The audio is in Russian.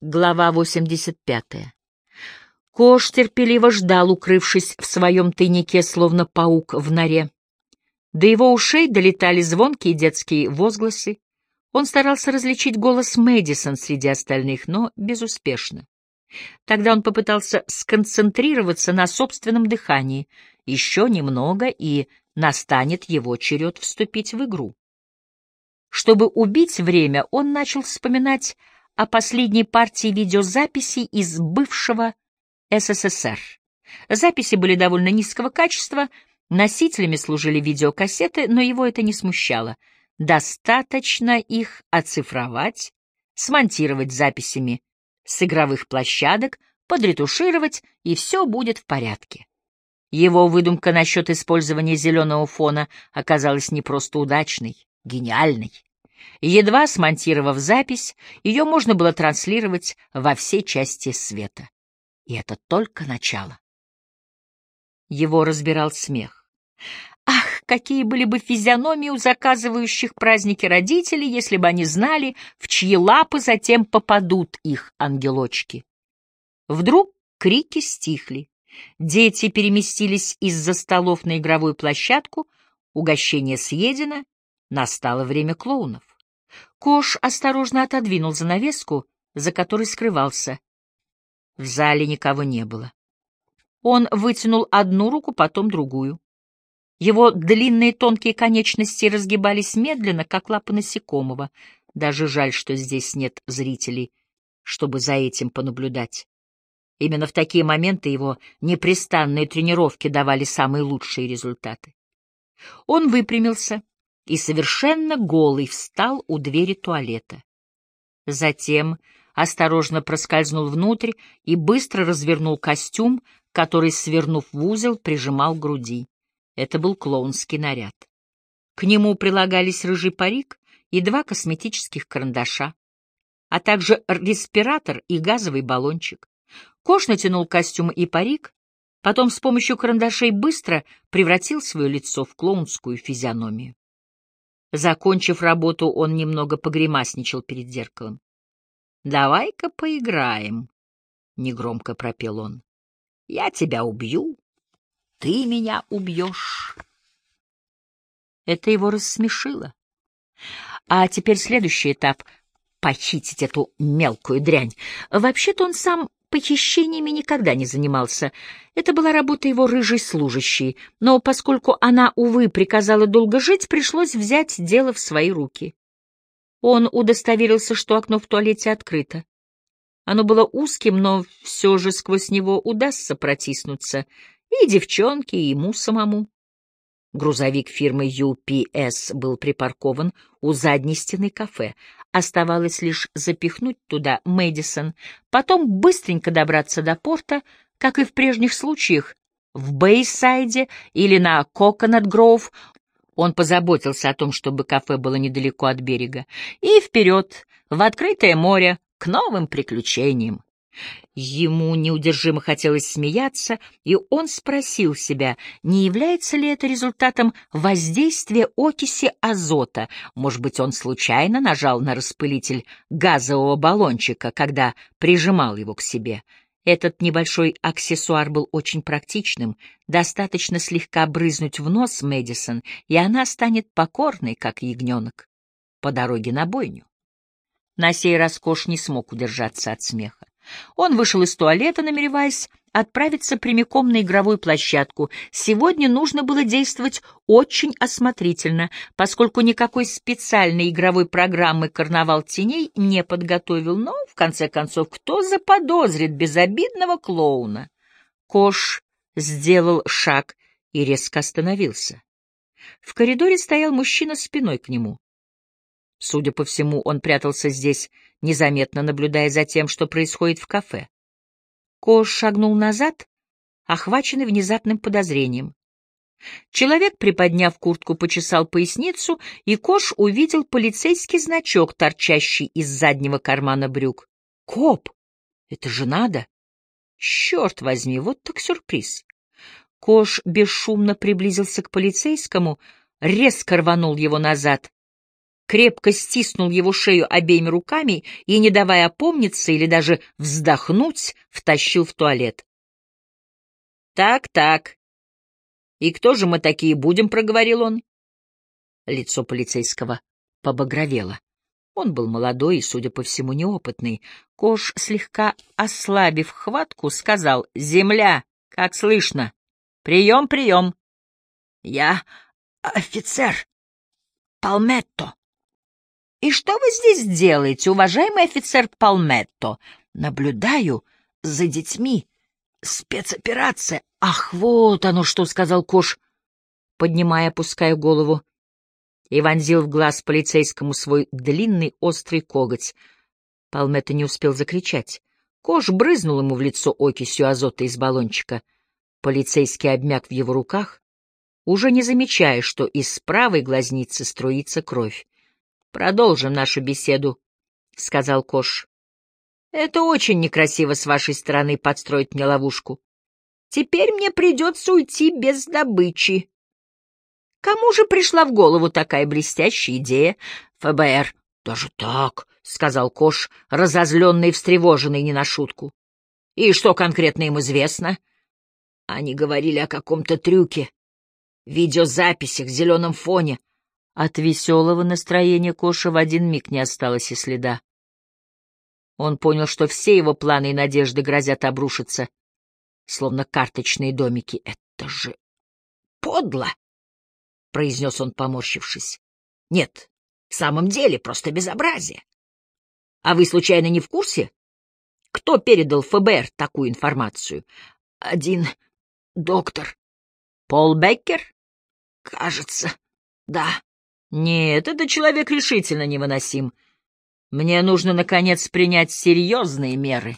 Глава 85. Кош терпеливо ждал, укрывшись в своем тайнике, словно паук в норе. До его ушей долетали звонкие детские возгласы. Он старался различить голос Мэдисон среди остальных, но безуспешно. Тогда он попытался сконцентрироваться на собственном дыхании. Еще немного, и настанет его черед вступить в игру. Чтобы убить время, он начал вспоминать о последней партии видеозаписей из бывшего СССР. Записи были довольно низкого качества, носителями служили видеокассеты, но его это не смущало. Достаточно их оцифровать, смонтировать записями с игровых площадок, подретушировать, и все будет в порядке. Его выдумка насчет использования зеленого фона оказалась не просто удачной, гениальной. Едва смонтировав запись, ее можно было транслировать во все части света. И это только начало. Его разбирал смех. Ах, какие были бы физиономии у заказывающих праздники родителей, если бы они знали, в чьи лапы затем попадут их ангелочки. Вдруг крики стихли. Дети переместились из-за столов на игровую площадку, угощение съедено, настало время клоунов. Кош осторожно отодвинул занавеску, за которой скрывался. В зале никого не было. Он вытянул одну руку, потом другую. Его длинные тонкие конечности разгибались медленно, как лапы насекомого. Даже жаль, что здесь нет зрителей, чтобы за этим понаблюдать. Именно в такие моменты его непрестанные тренировки давали самые лучшие результаты. Он выпрямился, и совершенно голый встал у двери туалета. Затем осторожно проскользнул внутрь и быстро развернул костюм, который, свернув в узел, прижимал к груди. Это был клоунский наряд. К нему прилагались рыжий парик и два косметических карандаша, а также респиратор и газовый баллончик. Кош натянул костюм и парик, потом с помощью карандашей быстро превратил свое лицо в клоунскую физиономию. Закончив работу, он немного погремасничал перед зеркалом. «Давай-ка поиграем», — негромко пропел он. «Я тебя убью, ты меня убьешь». Это его рассмешило. А теперь следующий этап — похитить эту мелкую дрянь. Вообще-то он сам похищениями никогда не занимался. Это была работа его рыжей служащей, но поскольку она, увы, приказала долго жить, пришлось взять дело в свои руки. Он удостоверился, что окно в туалете открыто. Оно было узким, но все же сквозь него удастся протиснуться и девчонке, и ему самому. Грузовик фирмы UPS был припаркован у задней стены кафе. Оставалось лишь запихнуть туда Мэдисон, потом быстренько добраться до порта, как и в прежних случаях, в Бейсайде или на Коконат Гроув. Он позаботился о том, чтобы кафе было недалеко от берега. И вперед, в открытое море, к новым приключениям. Ему неудержимо хотелось смеяться, и он спросил себя, не является ли это результатом воздействия окиси азота. Может быть, он случайно нажал на распылитель газового баллончика, когда прижимал его к себе. Этот небольшой аксессуар был очень практичным. Достаточно слегка брызнуть в нос Мэдисон, и она станет покорной, как ягненок, по дороге на бойню. На сей раз Кош не смог удержаться от смеха. Он вышел из туалета, намереваясь отправиться прямиком на игровую площадку. Сегодня нужно было действовать очень осмотрительно, поскольку никакой специальной игровой программы «Карнавал теней» не подготовил. Но, в конце концов, кто заподозрит безобидного клоуна? Кош сделал шаг и резко остановился. В коридоре стоял мужчина спиной к нему. Судя по всему, он прятался здесь, незаметно наблюдая за тем, что происходит в кафе. Кош шагнул назад, охваченный внезапным подозрением. Человек, приподняв куртку, почесал поясницу, и Кош увидел полицейский значок, торчащий из заднего кармана брюк. «Коп! Это же надо!» «Черт возьми, вот так сюрприз!» Кош бесшумно приблизился к полицейскому, резко рванул его назад крепко стиснул его шею обеими руками и, не давая опомниться или даже вздохнуть, втащил в туалет. «Так, так. И кто же мы такие будем?» — проговорил он. Лицо полицейского побагровело. Он был молодой и, судя по всему, неопытный. Кош, слегка ослабив хватку, сказал «Земля, как слышно? Прием, прием!» «Я офицер Палметто». «И что вы здесь делаете, уважаемый офицер Палметто?» «Наблюдаю за детьми. Спецоперация». «Ах, вот оно что!» — сказал Кош, поднимая, опуская голову. И вонзил в глаз полицейскому свой длинный острый коготь. Палметто не успел закричать. Кош брызнул ему в лицо окисью азота из баллончика. Полицейский обмяк в его руках, уже не замечая, что из правой глазницы струится кровь. Продолжим нашу беседу, — сказал Кош. — Это очень некрасиво с вашей стороны подстроить мне ловушку. Теперь мне придется уйти без добычи. Кому же пришла в голову такая блестящая идея? ФБР. Даже так, — сказал Кош, разозленный и встревоженный не на шутку. И что конкретно им известно? Они говорили о каком-то трюке. Видеозаписях, зеленом фоне. От веселого настроения Коша в один миг не осталось и следа. Он понял, что все его планы и надежды грозят обрушиться, словно карточные домики. «Это же подло!» — произнес он, поморщившись. «Нет, в самом деле просто безобразие. А вы, случайно, не в курсе? Кто передал ФБР такую информацию? Один доктор. Пол Беккер? Кажется, да. Нет, этот человек решительно невыносим. Мне нужно, наконец, принять серьезные меры.